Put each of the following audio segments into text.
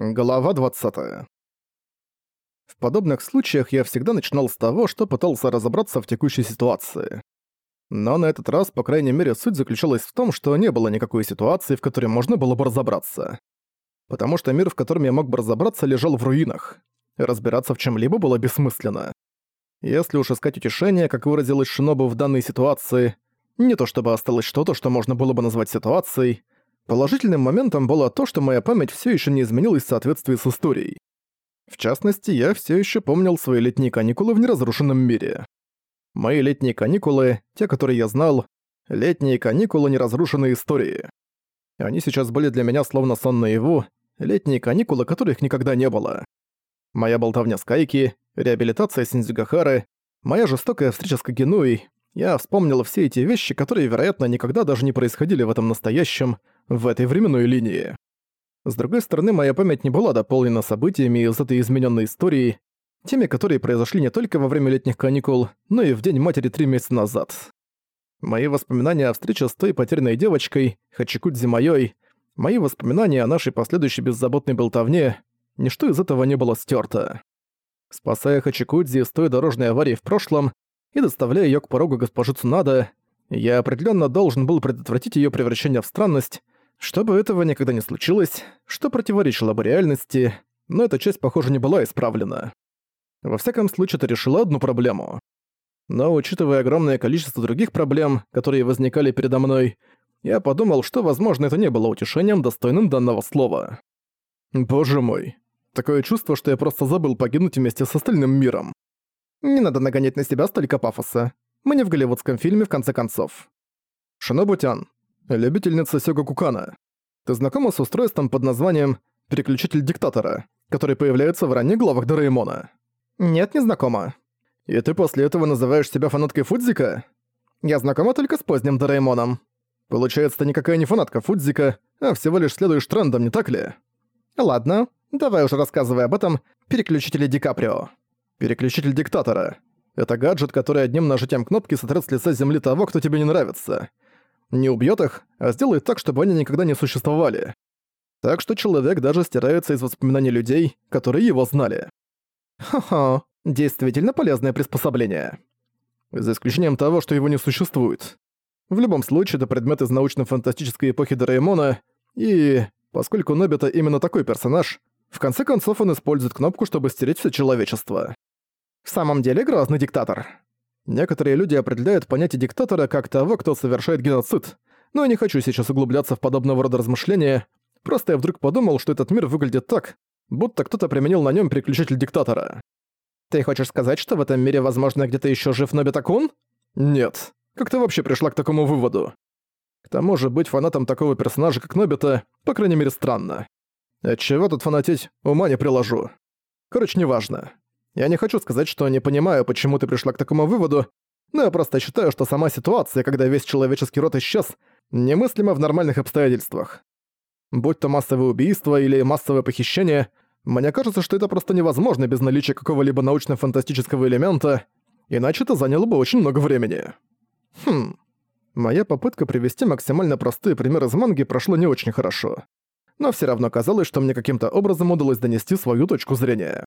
Глава 20. В подобных случаях я всегда начинал с того, что пытался разобраться в текущей ситуации. Но на этот раз, по крайней мере, суть заключалась в том, что не было никакой ситуации, в которой можно было бы разобраться. Потому что мир, в котором я мог бы разобраться, лежал в руинах. Разбираться в чем-либо было бессмысленно. Если уж искать утешение, как выразилась Шинобу в данной ситуации, не то чтобы осталось что-то, что можно было бы назвать ситуацией, Положительным моментом было то, что моя память все еще не изменилась в соответствии с историей. В частности, я все еще помнил свои летние каникулы в неразрушенном мире. Мои летние каникулы, те, которые я знал, летние каникулы неразрушенной истории. Они сейчас были для меня словно сон наяву, летние каникулы, которых никогда не было. Моя болтовня с Кайки, реабилитация Синдзюгахары, моя жестокая встреча с Кагенуей, я вспомнил все эти вещи, которые, вероятно, никогда даже не происходили в этом настоящем, в этой временной линии. С другой стороны, моя память не была дополнена событиями из этой измененной истории, теми, которые произошли не только во время летних каникул, но и в День Матери три месяца назад. Мои воспоминания о встрече с той потерянной девочкой, Хачикудзи Майой, мои воспоминания о нашей последующей беззаботной болтовне, ничто из этого не было стерто. Спасая Хачикудзи из той дорожной аварии в прошлом и доставляя ее к порогу госпожи Цунада, я определенно должен был предотвратить ее превращение в странность, чтобы этого никогда не случилось, что противоречило бы реальности, но эта часть, похоже, не была исправлена. Во всяком случае, это решило одну проблему. Но учитывая огромное количество других проблем, которые возникали передо мной, я подумал, что, возможно, это не было утешением, достойным данного слова. Боже мой. Такое чувство, что я просто забыл погибнуть вместе с остальным миром. Не надо нагонять на себя столько пафоса. Мы не в голливудском фильме, в конце концов. Шинобутян, любительница Сёга Кукана. Ты знакома с устройством под названием «Переключитель диктатора», который появляется в ранних главах Дораэмона? Нет, не знакома. И ты после этого называешь себя фанаткой Фудзика? Я знакома только с поздним Дораэмоном. Получается, ты никакая не фанатка Фудзика, а всего лишь следуешь трендам, не так ли? Ладно, давай уже рассказывай об этом переключителе Ди Каприо. Переключитель диктатора. Это гаджет, который одним нажатием кнопки сотрет с лица земли того, кто тебе не нравится не убьет их, а сделает так, чтобы они никогда не существовали. Так что человек даже стирается из воспоминаний людей, которые его знали. Ха-ха, действительно полезное приспособление. За исключением того, что его не существует. В любом случае, это предмет из научно-фантастической эпохи Дораэмона, и, поскольку Нобита именно такой персонаж, в конце концов он использует кнопку, чтобы стереть все человечество. В самом деле грозный диктатор. Некоторые люди определяют понятие диктатора как того, кто совершает геноцид, но я не хочу сейчас углубляться в подобного рода размышления, просто я вдруг подумал, что этот мир выглядит так, будто кто-то применил на нем переключатель диктатора. Ты хочешь сказать, что в этом мире, возможно, где-то еще жив Нобитакун? Нет. Как ты вообще пришла к такому выводу? К тому же быть фанатом такого персонажа, как Нобита, по крайней мере, странно. Отчего тут фанатеть, ума не приложу. Короче, неважно. Я не хочу сказать, что не понимаю, почему ты пришла к такому выводу, но я просто считаю, что сама ситуация, когда весь человеческий род исчез, немыслима в нормальных обстоятельствах. Будь то массовое убийство или массовое похищение, мне кажется, что это просто невозможно без наличия какого-либо научно-фантастического элемента, иначе это заняло бы очень много времени. Хм. Моя попытка привести максимально простые примеры из манги прошла не очень хорошо. Но все равно казалось, что мне каким-то образом удалось донести свою точку зрения.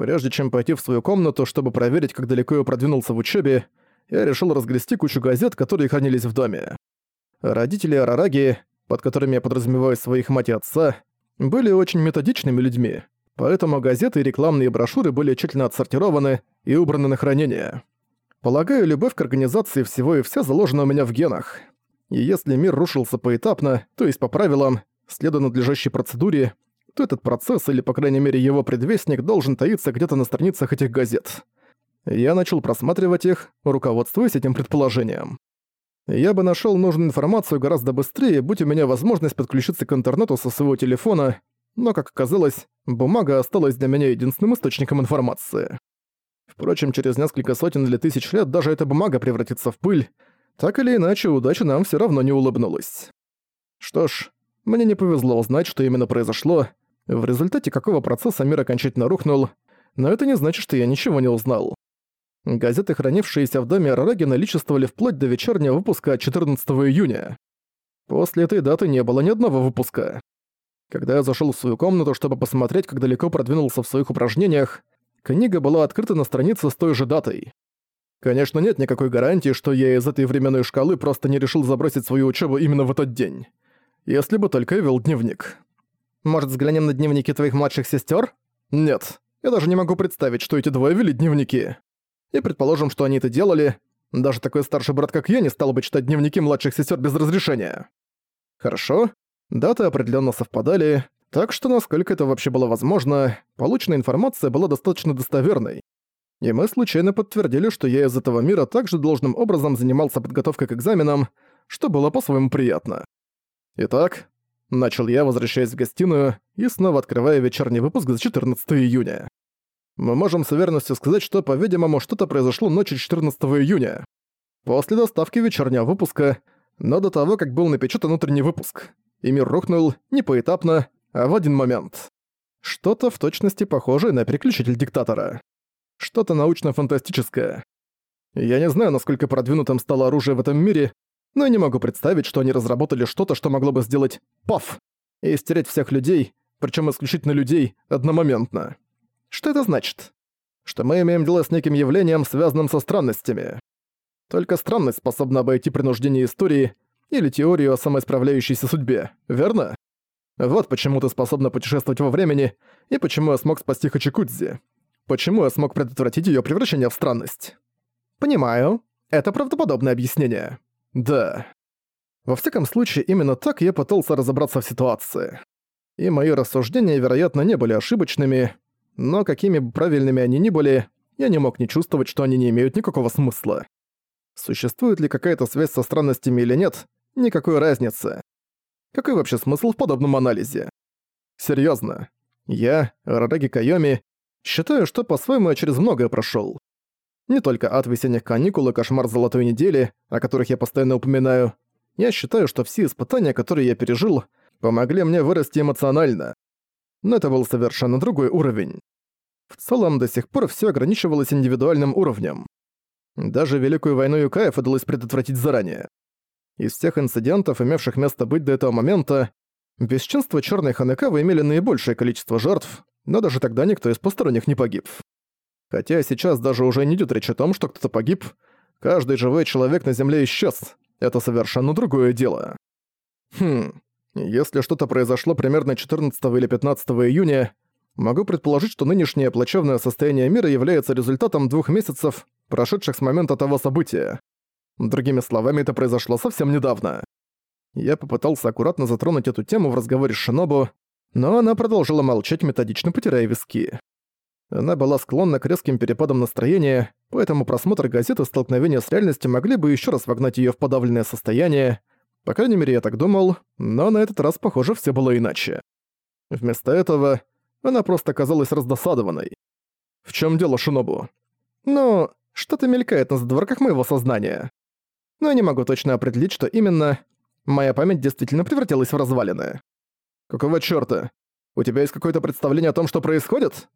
Прежде чем пойти в свою комнату, чтобы проверить, как далеко я продвинулся в учебе, я решил разгрести кучу газет, которые хранились в доме. Родители Арараги, под которыми я подразумеваю своих мать и отца, были очень методичными людьми, поэтому газеты и рекламные брошюры были тщательно отсортированы и убраны на хранение. Полагаю, любовь к организации всего и вся заложена у меня в генах. И если мир рушился поэтапно, то есть по правилам, следуя надлежащей процедуре, то этот процесс, или по крайней мере его предвестник, должен таиться где-то на страницах этих газет. Я начал просматривать их, руководствуясь этим предположением. Я бы нашел нужную информацию гораздо быстрее, будь у меня возможность подключиться к интернету со своего телефона, но, как оказалось, бумага осталась для меня единственным источником информации. Впрочем, через несколько сотен или тысяч лет даже эта бумага превратится в пыль, так или иначе удача нам все равно не улыбнулась. Что ж, мне не повезло узнать, что именно произошло, в результате какого процесса мир окончательно рухнул, но это не значит, что я ничего не узнал. Газеты, хранившиеся в доме Арараги, наличествовали вплоть до вечернего выпуска 14 июня. После этой даты не было ни одного выпуска. Когда я зашел в свою комнату, чтобы посмотреть, как далеко продвинулся в своих упражнениях, книга была открыта на странице с той же датой. Конечно, нет никакой гарантии, что я из этой временной шкалы просто не решил забросить свою учебу именно в этот день. Если бы только я вел дневник. Может, взглянем на дневники твоих младших сестер? Нет. Я даже не могу представить, что эти двое вели дневники. И предположим, что они это делали. Даже такой старший брат, как я, не стал бы читать дневники младших сестер без разрешения. Хорошо. Даты определенно совпадали, так что, насколько это вообще было возможно, полученная информация была достаточно достоверной. И мы случайно подтвердили, что я из этого мира также должным образом занимался подготовкой к экзаменам, что было по-своему приятно. Итак, начал я, возвращаясь в гостиную и снова открывая вечерний выпуск за 14 июня. Мы можем с уверенностью сказать, что, по-видимому, что-то произошло ночью 14 июня. После доставки вечернего выпуска, но до того, как был напечатан утренний выпуск. И мир рухнул не поэтапно, а в один момент. Что-то в точности похожее на переключитель диктатора. Что-то научно-фантастическое. Я не знаю, насколько продвинутым стало оружие в этом мире, но не могу представить, что они разработали что-то, что могло бы сделать «паф» и стереть всех людей, причем исключительно людей, одномоментно. Что это значит? Что мы имеем дело с неким явлением, связанным со странностями. Только странность способна обойти принуждение истории или теорию о самоисправляющейся судьбе, верно? Вот почему ты способна путешествовать во времени, и почему я смог спасти Хачикудзи. Почему я смог предотвратить ее превращение в странность. Понимаю. Это правдоподобное объяснение. Да. Во всяком случае, именно так я пытался разобраться в ситуации. И мои рассуждения, вероятно, не были ошибочными, но какими бы правильными они ни были, я не мог не чувствовать, что они не имеют никакого смысла. Существует ли какая-то связь со странностями или нет, никакой разницы. Какой вообще смысл в подобном анализе? Серьезно, я, Рараги Кайоми, считаю, что по-своему я через многое прошел. Не только ад весенних каникул и кошмар золотой недели, о которых я постоянно упоминаю. Я считаю, что все испытания, которые я пережил, помогли мне вырасти эмоционально. Но это был совершенно другой уровень. В целом, до сих пор все ограничивалось индивидуальным уровнем. Даже Великую войну Юкаев удалось предотвратить заранее. Из всех инцидентов, имевших место быть до этого момента, бесчинство Черной Ханекавы имели наибольшее количество жертв, но даже тогда никто из посторонних не погиб. Хотя сейчас даже уже не идет речь о том, что кто-то погиб. Каждый живой человек на Земле исчез. Это совершенно другое дело. Хм, если что-то произошло примерно 14 или 15 июня, могу предположить, что нынешнее плачевное состояние мира является результатом двух месяцев, прошедших с момента того события. Другими словами, это произошло совсем недавно. Я попытался аккуратно затронуть эту тему в разговоре с Шинобу, но она продолжила молчать, методично потирая виски. Она была склонна к резким перепадам настроения, поэтому просмотр газеты «Столкновение с реальностью» могли бы еще раз вогнать ее в подавленное состояние. По крайней мере, я так думал, но на этот раз, похоже, все было иначе. Вместо этого она просто казалась раздосадованной. «В чем дело, Шинобу?» «Ну, что-то мелькает на задворках моего сознания. Но я не могу точно определить, что именно. Моя память действительно превратилась в развалины». «Какого чёрта? У тебя есть какое-то представление о том, что происходит?»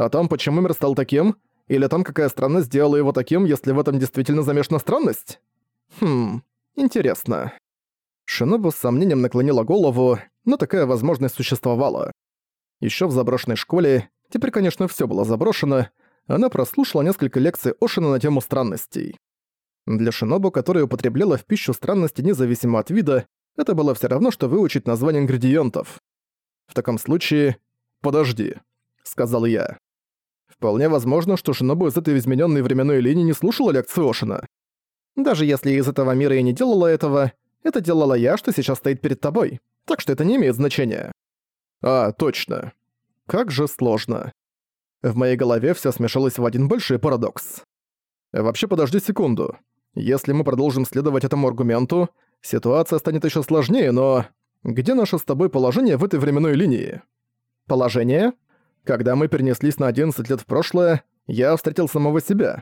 О том, почему мир стал таким, или о том, какая странность сделала его таким, если в этом действительно замешана странность? Хм, интересно. Шинобу с сомнением наклонила голову, но такая возможность существовала. Ещё в заброшенной школе, теперь, конечно, всё было заброшено, она прослушала несколько лекций Ошина на тему странностей. Для Шинобу, которая употребляла в пищу странности независимо от вида, это было всё равно, что выучить название ингредиентов. В таком случае... Подожди сказал я. Вполне возможно, что Шинобу из этой измененной временной линии не слушала лекции Ошина. Даже если из этого мира и не делала этого, это делала я, что сейчас стоит перед тобой. Так что это не имеет значения. А, точно. Как же сложно. В моей голове все смешалось в один большой парадокс. Вообще, подожди секунду. Если мы продолжим следовать этому аргументу, ситуация станет еще сложнее, но... Где наше с тобой положение в этой временной линии? Положение? Когда мы перенеслись на 11 лет в прошлое, я встретил самого себя.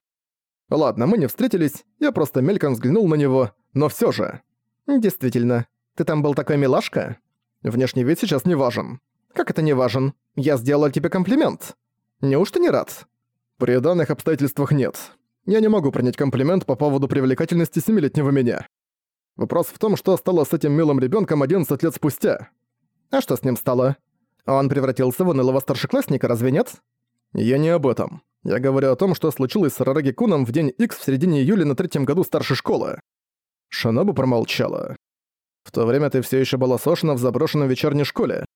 Ладно, мы не встретились, я просто мельком взглянул на него, но всё же. Действительно, ты там был такой милашка? Внешний вид сейчас не важен. Как это не важен? Я сделал тебе комплимент. Неужто не рад? При данных обстоятельствах нет. Я не могу принять комплимент по поводу привлекательности семилетнего меня. Вопрос в том, что стало с этим милым ребёнком 11 лет спустя. А что с ним стало? Он превратился в унылого старшеклассника, разве нет? Я не об этом. Я говорю о том, что случилось с Рараги Куном в день X в середине июля на третьем году старшей школы. Шинобу промолчала. В то время ты все еще была сошена в заброшенной вечерней школе.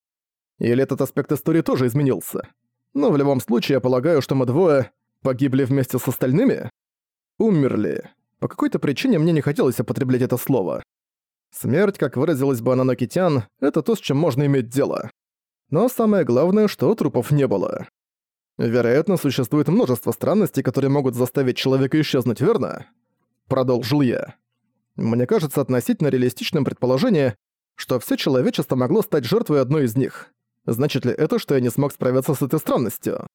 Или этот аспект истории тоже изменился? Но в любом случае, я полагаю, что мы двое погибли вместе с остальными? Умерли. По какой-то причине мне не хотелось употреблять это слово. Смерть, как выразилась бы Ананокитян, это то, с чем можно иметь дело. Но самое главное, что трупов не было. Вероятно, существует множество странностей, которые могут заставить человека исчезнуть, верно? Продолжил я. Мне кажется относительно реалистичным предположение, что все человечество могло стать жертвой одной из них. Значит ли это, что я не смог справиться с этой странностью?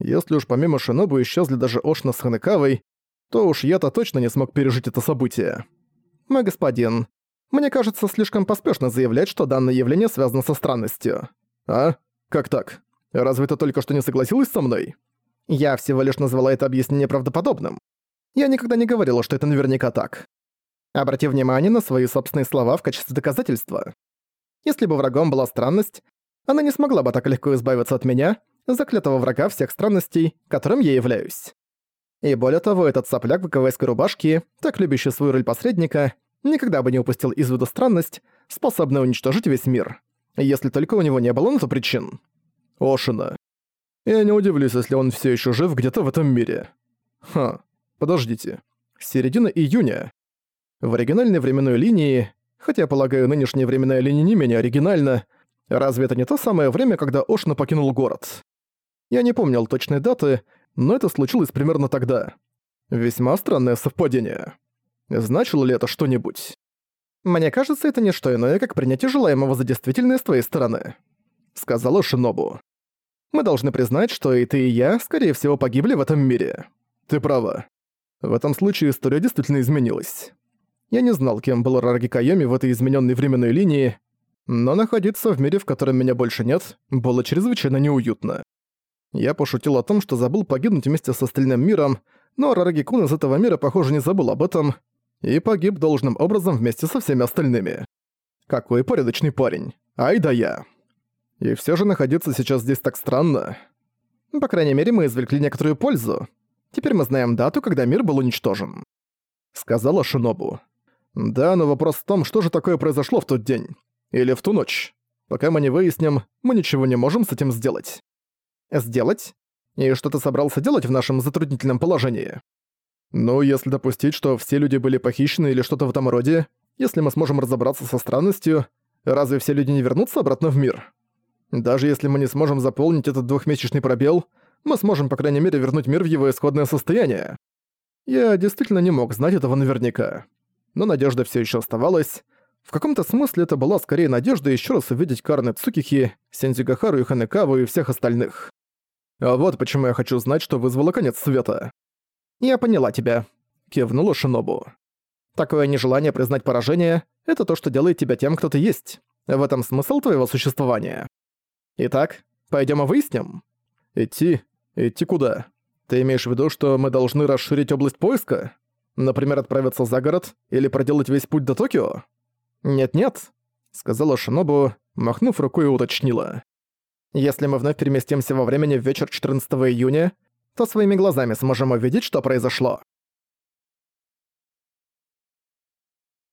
Если уж помимо Шинобу исчезли даже Ошна с Ханекавой, то уж я-то точно не смог пережить это событие. Мой господин, мне кажется, слишком поспешно заявлять, что данное явление связано со странностью. А? Как так? Разве ты только что не согласилась со мной? Я всего лишь назвала это объяснение правдоподобным. Я никогда не говорила, что это наверняка так. Обрати внимание на свои собственные слова в качестве доказательства. Если бы врагом была странность, она не смогла бы так легко избавиться от меня, заклятого врага всех странностей, которым я являюсь. И более того, этот сопляк в гавайской рубашке, так любящий свою роль посредника, никогда бы не упустил из виду странность, способную уничтожить весь мир. Если только у него не было на то причин. Ошина. Я не удивлюсь, если он все еще жив где-то в этом мире. Ха, подождите. Середина июня. В оригинальной временной линии, хотя, полагаю, нынешняя временная линия не менее оригинальна, разве это не то самое время, когда Ошина покинул город? Я не помнил точной даты, но это случилось примерно тогда. Весьма странное совпадение. Значило ли это что-нибудь? Мне кажется, это не что иное, как принятие желаемого за действительное с твоей стороны. Сказала Шинобу. Мы должны признать, что и ты, и я, скорее всего, погибли в этом мире. Ты права. В этом случае история действительно изменилась. Я не знал, кем был Рараги Кайоми в этой измененной временной линии, но находиться в мире, в котором меня больше нет, было чрезвычайно неуютно. Я пошутил о том, что забыл погибнуть вместе с остальным миром, но Рараги Кун из этого мира, похоже, не забыл об этом и погиб должным образом вместе со всеми остальными. Какой порядочный парень. Ай да я. И все же находиться сейчас здесь так странно. По крайней мере, мы извлекли некоторую пользу. Теперь мы знаем дату, когда мир был уничтожен. Сказала Шинобу. Да, но вопрос в том, что же такое произошло в тот день. Или в ту ночь. Пока мы не выясним, мы ничего не можем с этим сделать. Сделать? И что ты собрался делать в нашем затруднительном положении? Ну, если допустить, что все люди были похищены или что-то в этом роде, если мы сможем разобраться со странностью, разве все люди не вернутся обратно в мир? Даже если мы не сможем заполнить этот двухмесячный пробел, мы сможем, по крайней мере, вернуть мир в его исходное состояние. Я действительно не мог знать этого наверняка. Но надежда все еще оставалась. В каком-то смысле это была скорее надежда еще раз увидеть Карны Цукихи, Сензюгахару и Ханекаву и всех остальных. А вот почему я хочу знать, что вызвало конец света. «Я поняла тебя», — кивнула Шинобу. «Такое нежелание признать поражение — это то, что делает тебя тем, кто ты есть. В этом смысл твоего существования. Итак, пойдем и выясним?» «Идти? Идти куда? Ты имеешь в виду, что мы должны расширить область поиска? Например, отправиться за город или проделать весь путь до Токио?» «Нет-нет», — сказала Шинобу, махнув рукой и уточнила. «Если мы вновь переместимся во времени в вечер 14 июня, то своими глазами сможем увидеть, что произошло.